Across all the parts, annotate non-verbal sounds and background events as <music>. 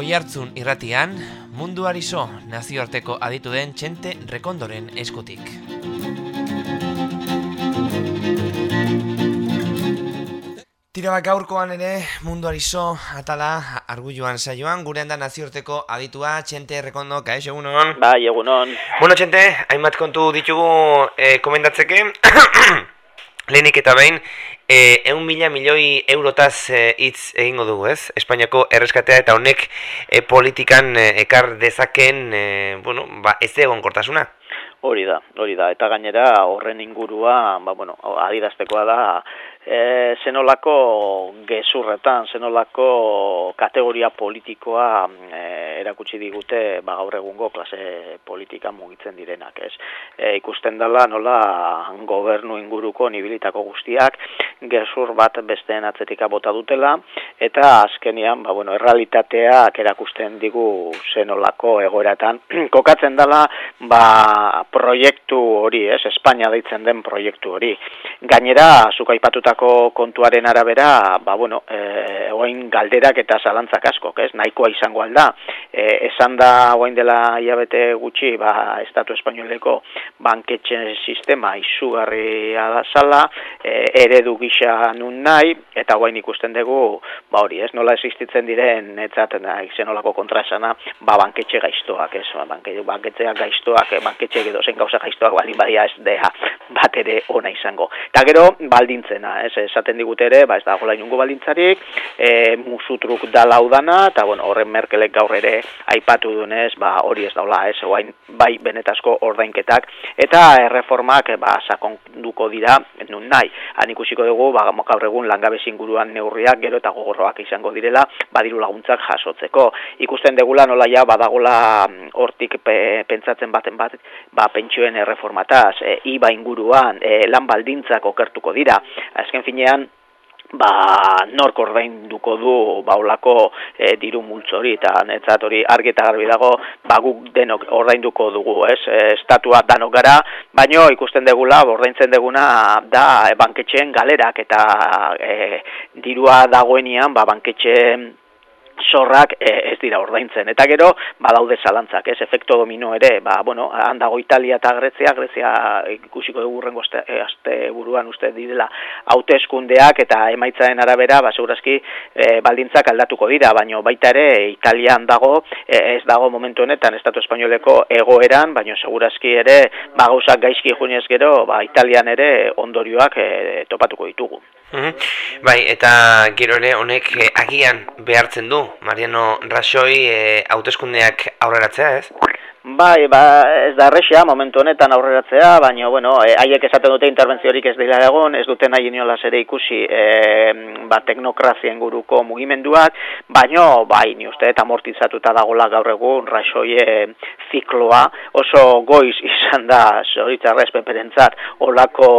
Oihartzun irratian, mundu arizo nazioarteko aditu den txente rekondoren eskutik. Tira bat gaurkoan ere mundu arizo atala argulluan saioan, gure handa nazioarteko aditua txente rekondo, kaez egunon? Bai, egunon. Bueno, txente, hainbat kontu ditugu eh, komendatzeke, <clears throat> lehenik eta behin, eh, eun mila milioi eurotaz eh, hitz egingo dugu, ez? Espainiako erreskatea eta honek eh, politikan eh, ekar dezaken, eh, bueno, ba, ez egon kortasuna. Hori da, hori da. Eta gainera horren ingurua, ba, bueno, adidaztekoa da, e, zenolako gezurretan, zenolako kategoria politikoa e, erakutsi digute ba, gaur egungo klase politika mugitzen direnak, ez? E, ikusten dela nola gobernu inguruko nibilitako guztiak gezur bat besteen atzetika bota dutela, eta azkenian, ba, bueno, errealitateak erakusten digu zenolako egoeratan. <clears throat> Kokatzen dela, ba, proiektu hori, ez? Espainia deitzen den proiektu hori. Gainera, zuka kontuaren arabera, ba, bueno, e, oain galderak eta zalantzak askok, ez? Nahikoa izango alda. E, esan da, oain dela iabete gutxi, ba, Estatu Espainoleko banketxe sistema izugarria da zala, e, eredu gisa nun nahi, eta oain ikusten dugu, ba hori, ez? Nola existitzen diren, etzaten da, izenolako kontrasana, ba, banketxe gaiztoak, ez? Ba, banketxeak gaiztoak, banketxe edo zen gauza gaiztoak, baldin badia ez deha bat ere ona izango. Eta gero, baldintzena, ez, esaten digute ere, ba, ez da gola inungo baldintzarik, e, musutruk da laudana, eta bueno, horren merkelek gaur ere aipatu dunez, ba, hori ez daula, ez, oain, bai benetazko ordainketak, eta erreformak, ba, sakonduko dira, nun nahi, han ikusiko dugu, ba, gaur egun langabezin guruan neurriak, gero eta gogorroak izango direla, badiru laguntzak jasotzeko. Ikusten degula nola ja, badagola hortik pentsatzen baten bat, ba, pentsioen erreformataz, e, iba inguruan, e, lan baldintzak okertuko dira, azken finean, ba, nork ordainduko du baulako e, diru multzo hori eta netzat hori argi eta garbi dago ba, guk denok ordainduko dugu, ez? E, estatua danok gara, baino ikusten degula ordaintzen deguna da e, banketxeen galerak eta e, dirua dagoenian ba, banketxeen zorrak e, ez dira ordaintzen. Eta gero, badaude zalantzak, ez, efekto domino ere, ba, bueno, handago Italia eta Grezia, Grezia ikusiko dugu rengo eh, aste buruan uste direla hauteskundeak eta emaitzaren arabera, ba, segurazki e, baldintzak aldatuko dira, baino baita ere Italian dago, ez dago momentu honetan Estatu Espainoleko egoeran, baino segurazki ere, ba, gauzak gaizki junez gero, ba, Italian ere ondorioak topatuko ditugu. Bai, eta gero ere honek agian behartzen du Mariano Raxoi e, hauteskundeak aurreratzea, ez? Bai, ba, ez da errexea momentu honetan aurreratzea, baina, bueno, e, haiek esaten dute interbentziorik ez dira egon, ez duten nahi inola ere ikusi e, ba, teknokrazien guruko mugimenduak, baina, bai, ni uste, eta amortizatuta dagola gaur egun, rasoie zikloa, oso goiz izan da, zoritzarrez peperentzat, olako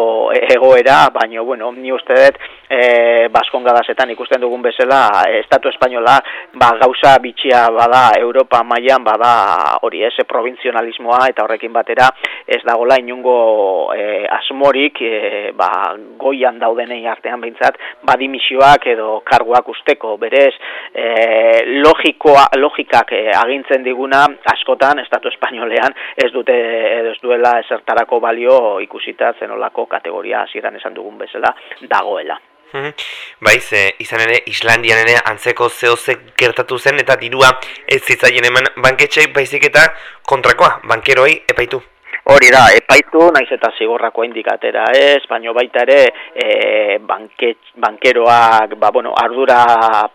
egoera, baina, bueno, ni uste dut, e, baskon gadazetan ikusten dugun bezala, Estatu Espainola, ba, gauza bitxia bada, Europa mailan bada, hori, ez, provinzionalismoa eta horrekin batera ez dagola inungo e, asmorik e, ba, goian daudenei artean behintzat badimisioak edo karguak usteko berez e, logikoa, logikak e, agintzen diguna askotan Estatu Espainolean ez dute ez duela esertarako balio ikusita zenolako kategoria hasieran esan dugun bezala dagoela. Baiz, e, izan ere, Islandian ere antzeko zehozek gertatu zen eta dirua ez zitzaien eman banketxei baizik eta kontrakoa, bankeroi epaitu. Hori da, epaitu, naiz eta zigorrako indikatera ez, baino baita ere e, bankeroak ba, bueno, ardura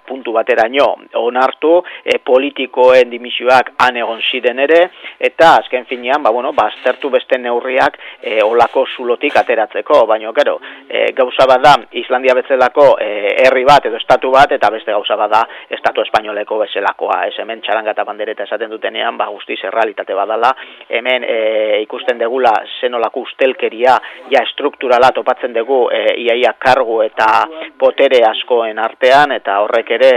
puntu bateraino onartu, e, politikoen dimisioak anegon ziren ere, eta azken finean, ba, bueno, baztertu beste neurriak e, olako zulotik ateratzeko, baino gero, e, gauza bat da, Islandia betzelako e, herri bat edo estatu bat, eta beste gauza bat da, estatu espainoleko bezelakoa, ez hemen txaranga eta bandereta esaten dutenean, ba, guztiz errealitate badala, hemen e, ikusten ikusten degula zenolako ustelkeria ja estrukturala topatzen dugu e, iaia kargu eta potere askoen artean eta horrek ere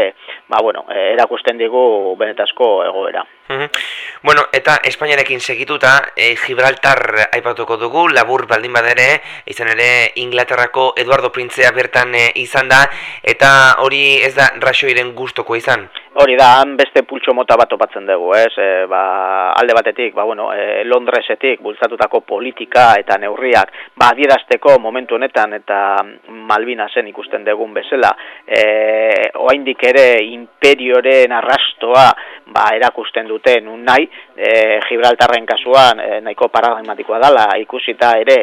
ba, bueno, e, erakusten dugu benetazko egoera. Bueno, eta Espainiarekin segituta e, Gibraltar aipatuko dugu, labur baldin badere, izan ere Inglaterrako Eduardo Printzea bertan e, izan da, eta hori ez da rasoiren gustoko izan? Hori da, han beste pultxo mota bat topatzen dugu, ez? E, ba, alde batetik, ba, bueno, e, Londresetik bultzatutako politika eta neurriak, ba, adierazteko momentu honetan eta Malvinasen ikusten dugun bezala, e, oaindik ere imperioren arrastoa, ba, erakusten duten un nahi, e, Gibraltarren kasuan e, nahiko paradigmatikoa dala, ikusita ere,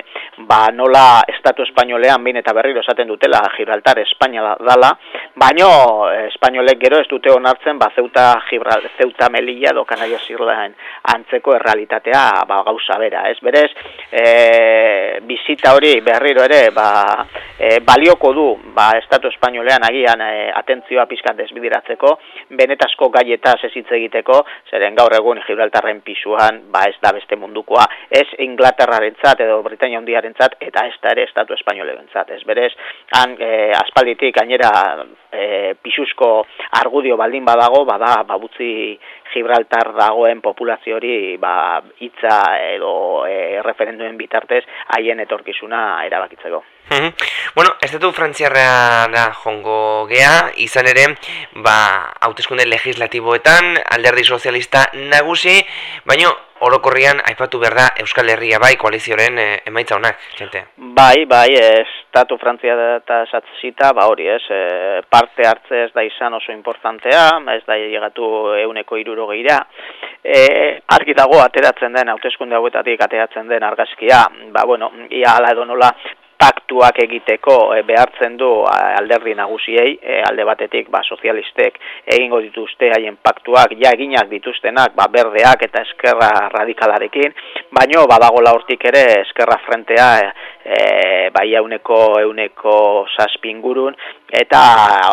ba, nola Estatu Espainolean behin eta berriro esaten dutela Gibraltar Espainia dala, baino Espainolek gero ez dute onartzen ba zeuta Gibral, zeuta Melilla do Kanaria Sirlaen antzeko errealitatea ba gauza bera, ez? Berez e, bizita hori berriro ere ba, e, balioko du ba Estatu Espainolean agian e, atentzioa pizkan desbidiratzeko benetazko gaietaz ez egiteko zeren gaur egun Gibraltarren pisuan ba ez da beste mundukoa ez Inglaterrarentzat edo Britania Hundiarentzat eta ez da ere Estatu Espainolentzat ez berez han e, aspalditik gainera e, pisuzko argudio baldin badago, bada, babutzi Gibraltar dagoen populazio hori ba, hitza edo e, referenduen bitartez haien etorkizuna erabakitzeko. bueno, ez dut frantziarra da jongo gea, izan ere, ba, hautezkunde legislatiboetan, alderdi sozialista nagusi, baino, orokorrian aipatu behar da Euskal Herria bai koalizioaren e, emaitza honak, gente? Bai, bai, estatu frantzia eta esatzita, ba hori ez, e, parte hartze ez da izan oso importantea, ez da llegatu euneko iruro gehiara, e, argi dago ateratzen den, hauteskunde hauetatik ateratzen den argazkia, ba bueno, ia ala edo nola, paktuak egiteko e, behartzen du alderdi nagusiei, e, alde batetik ba, sozialistek egingo dituzte haien paktuak, ja eginak dituztenak ba, berdeak eta eskerra radikalarekin, baino badagola hortik ere eskerra frentea e, e, bai euneko euneko saspingurun, eta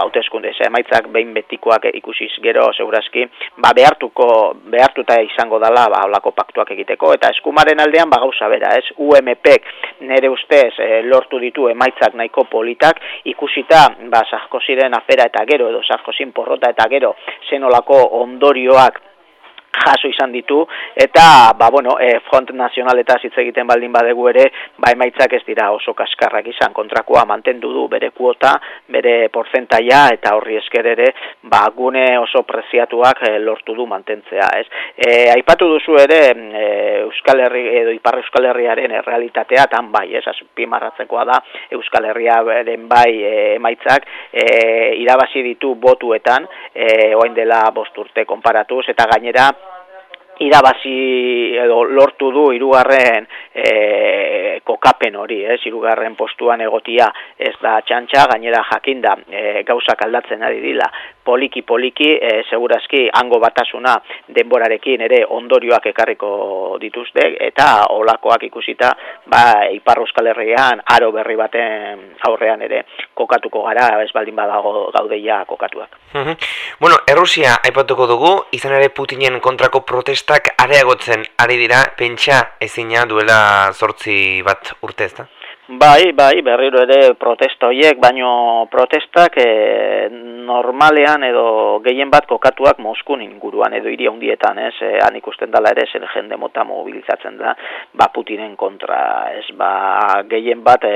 hauteskunde emaitzak behin betikoak ikusiz gero segurazki ba behartuko behartuta izango dala ba holako paktuak egiteko eta eskumaren aldean ba gauza bera ez? UMPek nere ustez e, lortu ditu emaitzak nahiko politak ikusita ba Sarkoziren afera eta gero edo Sarkozin porrota eta gero zenolako ondorioak jaso izan ditu. Eta ba bueno e, front nacional eta hitz egiten baldin badegu ere ba emaitzak ez dira oso kaskarrak izan. Kontrakoa mantendu du bere kuota bere porcentaia eta horri esker ere ba gune oso preziatuak e, lortu du mantentzea ez? E, aipatu duzu ere e, Euskal Herri edo Ipar Euskal Herriaren errealitatea tan bai ez? Azpimarratzekoa da Euskal Herriaren bai e, emaitzak e, irabazi ditu botuetan e, orain dela 5 urte konparatuz eta gainera irabazi edo lortu du hirugarren e, kokapen hori, ez, hirugarren postuan egotia ez da txantxa, gainera jakinda e, gauzak aldatzen ari dila poliki poliki, e, segurazki hango batasuna denborarekin ere ondorioak ekarriko dituzte eta olakoak ikusita ba Ipar Euskal Herrian aro berri baten aurrean ere kokatuko gara ez baldin badago gaudeia kokatuak. bueno, Errusia aipatuko dugu, izan ere Putinen kontrako protesta protestak areagotzen ari dira, pentsa ezina duela zortzi bat urte ez da? Bai, bai, berriro ere protesta horiek, baino protestak e, normalean edo gehien bat kokatuak Moskun inguruan edo iria hundietan, ez, e, han ikusten dela ere, zen jende mota mobilizatzen da, ba Putinen kontra, ez, ba gehien bat e,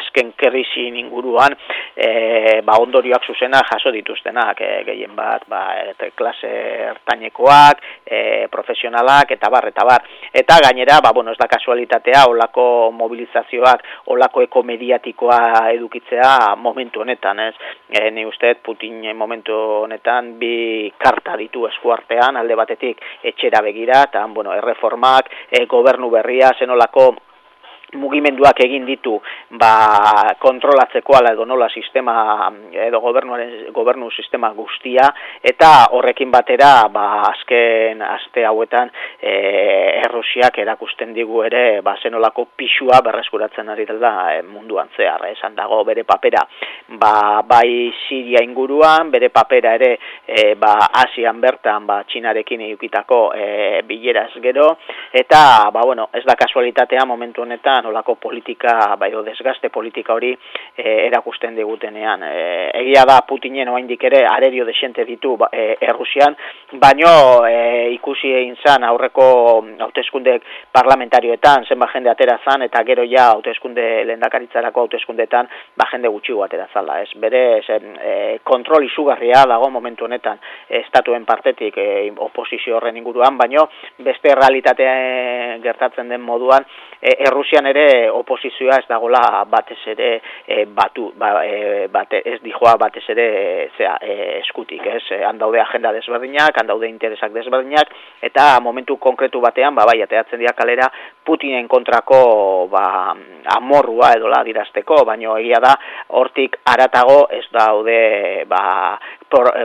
azken kerrizin inguruan, e, ba ondorioak zuzena jaso dituztenak, e, gehien bat, ba, klase ertainekoak, e, profesionalak, eta bar, eta bar, eta gainera, ba, bueno, ez da kasualitatea, olako mobilizazio medioak olako eko mediatikoa edukitzea momentu honetan, ez? E, ni uste Putin momentu honetan bi karta ditu eskuartean, alde batetik etxera begira, eta, bueno, erreformak, e, gobernu berria, zenolako mugimenduak egin ditu ba, kontrolatzeko ala edo nola sistema edo gobernuaren gobernu sistema guztia eta horrekin batera ba, azken aste hauetan e, Errusiak erakusten digu ere ba, zenolako pixua berreskuratzen ari dela e, munduan zehar esan dago bere papera. Ba, bai Siria inguruan bere papera ere e, ba, Asian bertan ba, Txinarekin edukitako e, bileraz gero eta ba, bueno, ez da kasualitatea momentu honetan da nolako politika, bai, desgaste politika hori e, erakusten digutenean. E, egia da Putinen oaindik ere arerio desente ditu ba, e, Errusian, baino e, ikusi egin zan aurreko hauteskunde parlamentarioetan, zenba jende atera zan, eta gero ja hauteskunde lehendakaritzarako hauteskundetan, ba jende gutxi atera zala. Ez, bere zen, e, kontrol izugarria dago momentu honetan estatuen partetik e, oposizio horren inguruan, baino beste realitate gertatzen den moduan, e, Errusian ere oposizioa ez dagola batez ere e, batu, ba, e, bate, ez dijoa batez ere zera, e, eskutik, ez? E, handaude agenda desberdinak, handaude interesak desberdinak, eta momentu konkretu batean, ba, bai, ateatzen dira kalera, Putinen kontrako ba, amorrua edola dirazteko, baino egia da, hortik aratago ez daude ba,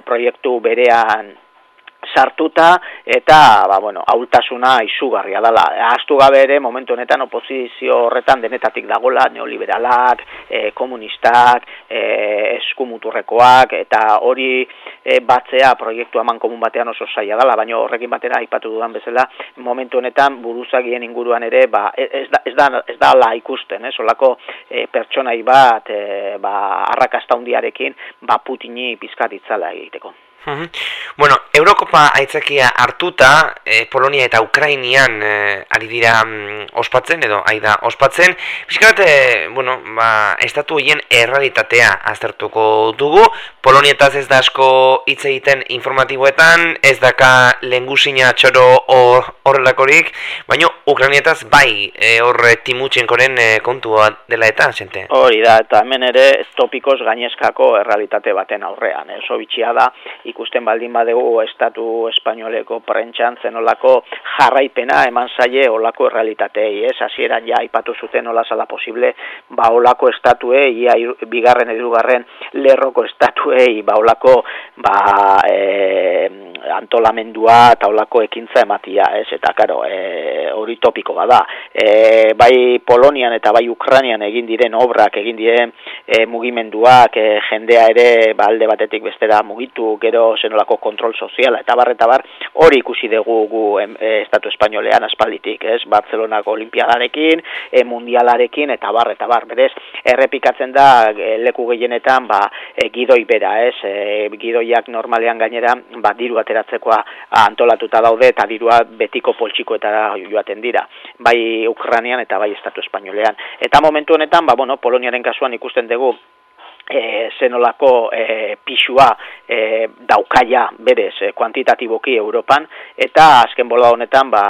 proiektu berean sartuta eta ba bueno, aultasuna izugarria dela. Ahaztu gabe ere momentu honetan oposizio horretan denetatik dagola neoliberalak, e, komunistak, e, eskumuturrekoak eta hori e, batzea proiektu eman komun batean oso zaila dela, baina horrekin batera aipatu dudan bezala momentu honetan buruzagien inguruan ere ba, ez, da, ez, da, ez da la ikusten, eh? solako e, pertsonai bat e, ba, arrakasta hundiarekin ba, Putini pizkatitzala egiteko. Bueno, Eurokopa aitzakia hartuta, e, Polonia eta Ukrainian e, ari dira mm, ospatzen, edo aida ospatzen. Piskat, e, bueno, ba, estatu hien errealitatea aztertuko dugu. Polonietaz ez da asko hitz egiten informatiboetan, ez daka lengusina txoro horrelakorik, baina Ukrainietaz bai e, horre timutxenkoren e, kontua dela eta, zente? Hori da, eta hemen ere topikoz gainezkako errealitate baten aurrean. Oso bitxia da, ikusten baldin badegu estatu espainoleko prentxan zenolako jarraipena eman zaie olako errealitatei, ez? Hasieran ja aipatu zuten hola zala posible, ba olako estatue, ia bigarren edugarren lerroko estatuei, ba olako ba, e, antolamendua eta olako ekintza ematia, ez? Eta karo, e, hori topiko bada. E, bai Polonian eta bai Ukrainian egin diren obrak, egin diren e, mugimenduak, e, jendea ere ba, alde batetik bestera mugitu, gero zenolako kontrol soziala eta bar eta bar hori ikusi dugu gu e, estatu espainolean aspalditik, ez? Barcelonako olimpiadarekin, e, mundialarekin eta bar eta bar, berez errepikatzen da e, leku gehienetan ba e, gidoi bera, ez? E, gidoiak normalean gainera ba diru ateratzekoa antolatuta daude eta dirua betiko poltsikoetara joaten dira, bai Ukrainian eta bai estatu espainolean. Eta momentu honetan, ba bueno, Poloniaren kasuan ikusten dugu e, zenolako e, pixua e, daukaia berez e, kuantitatiboki Europan eta azken bola honetan ba,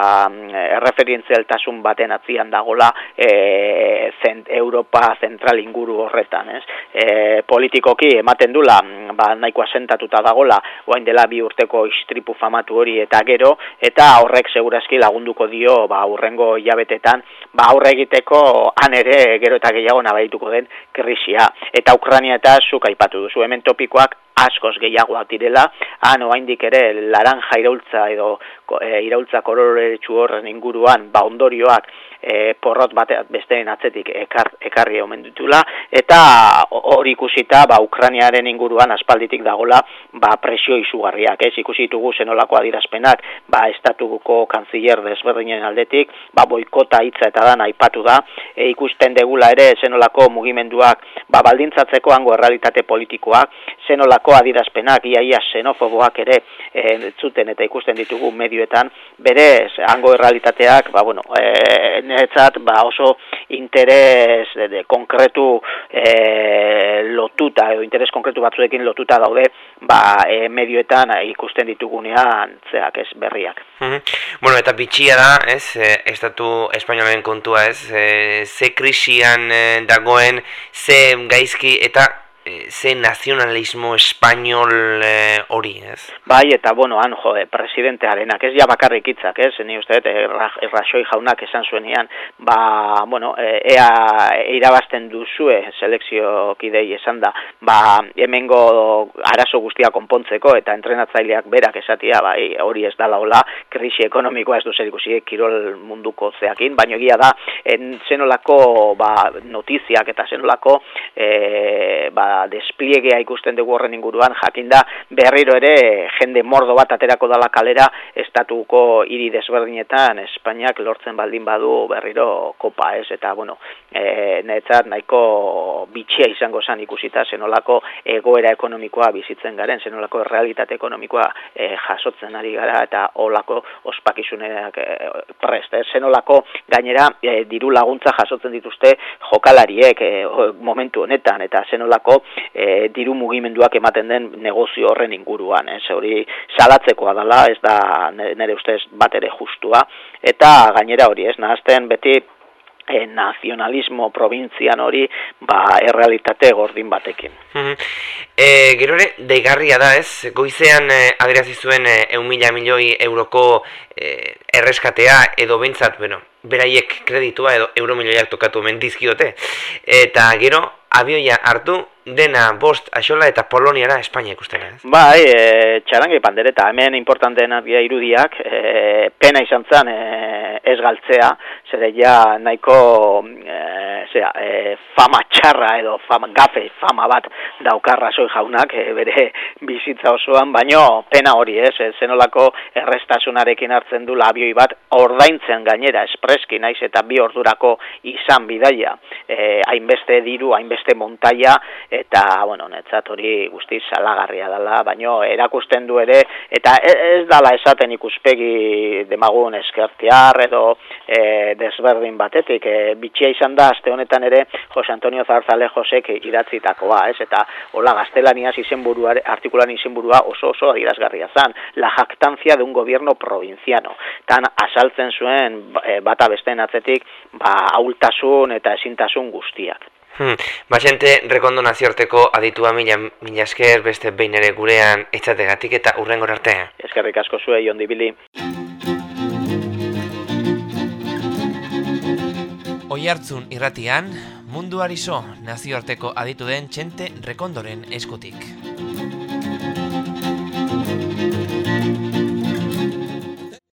erreferentzialtasun baten atzian dagola e, zent, Europa zentral inguru horretan ez? E, politikoki ematen dula ba, nahikoa sentatuta dagola oain dela bi urteko istripu famatu hori eta gero eta horrek segurazki lagunduko dio ba, urrengo hilabetetan ba, aurre egiteko han ere gero eta gehiago nabaituko den krisia. Eta Ukraina eta zuk aipatu duzu hemen topikoak askoz gehiagoak direla, han oaindik ere laranja iraultza edo e, iraultza koloretsu horren inguruan ba ondorioak e, porrot bate besteen atzetik ekar, ekarri omen ditula, eta hori ikusita ba, Ukraniaren inguruan aspalditik dagola ba, presio izugarriak, ez? Ikusi ditugu zenolako adirazpenak ba, estatuko kanziller desberdinen aldetik, ba, boikota hitza eta dan aipatu da, e, ikusten degula ere zenolako mugimenduak ba, baldintzatzeko hango errealitate politikoak, zenolako adirazpenak, iaia xenofoboak ere e, zuten eta ikusten ditugu medioetan, berez hango errealitateak, ba, bueno, e, niretzat ba oso interes de, de konkretu e, lotuta edo interes konkretu batzuekin lotuta daude ba e, medioetan ikusten ditugunean zeak ez berriak. Bueno, eta bitxia da, ez, estatu espainolen kontua, ez, e, ze krisian dagoen, ze gaizki eta e, ze nazionalismo espainol e, hori, ez? Bai, eta bueno, han jo, presidentearenak, ez ja bakarrik hitzak, ez? Ni uste errasoi jaunak esan zuenean, ba, bueno, ea irabazten duzue selekzio kidei esan da, ba, hemengo arazo guztia konpontzeko eta entrenatzaileak berak esatia, bai, hori ez dala hola, krisi ekonomikoa ez du zer ikusi kirol munduko zeakin, baina egia da, en zenolako ba, notiziak eta zenolako e, ba, despliegea ikusten dugu horren inguruan, jakinda berriro ere jende mordo bat aterako dala kalera estatuko hiri desberdinetan Espainiak lortzen baldin badu berriro kopa ez, eta bueno, e, netzat nahiko bitxia izango zen ikusita zenolako egoera ekonomikoa bizitzen garen, zenolako realitate ekonomikoa e, jasotzen ari gara eta olako ospakizuneak e, prest, eh? zenolako gainera e, diru laguntza jasotzen dituzte jokalariek e, momentu honetan eta zenolako e, diru mugimenduak ematen den negozio horren inguruan, ez? Hori salatzekoa dela, ez da nire ustez bat ere justua. Eta gainera hori, ez? Nahazten beti e, nazionalismo provintzian hori ba errealitate gordin batekin. e, gero ere, deigarria da ez, goizean e, adirazi zuen e, mila milioi euroko e, erreskatea edo bentsat, bueno, beraiek kreditua edo euro milioiak tokatu mendizkiote. Eta gero, abioia hartu, dena bost axola eta Poloniara Espainia ikusten ez? Bai, e, txarangi pandereta, hemen importanteen argia irudiak, e, pena izan zen e, ez galtzea, zede ja nahiko e, zera, e, fama txarra edo fama, gafe fama bat daukarra zoi jaunak e, bere bizitza osoan, baino pena hori ez, zenolako errestasunarekin hartzen du labioi bat ordaintzen gainera espreski naiz eta bi ordurako izan bidaia, e, hainbeste diru, hainbeste montaia, eta bueno, netzat hori guzti salagarria dela, baino erakusten du ere eta e, ez dala esaten ikuspegi demagun eskertiar edo e, desberdin batetik, e, bitxia izan da aste honetan ere Jose Antonio Zarzale Josek idatzitakoa, ez? Eta hola gaztelaniaz izenburua artikulan izenburua oso oso adierazgarria zan, la jactancia de un gobierno provinciano. Tan asaltzen zuen e, bata besteen atzetik, ba aultasun eta ezintasun guztiak. Hmm. Basente, rekondo naziorteko aditua mila, mila esker beste behin ere gurean etxategatik eta urrengor arte. Eskerrik asko zuei, ondibili. Oi hartzun irratian, mundu arizo nazioarteko aditu den txente rekondoren eskutik.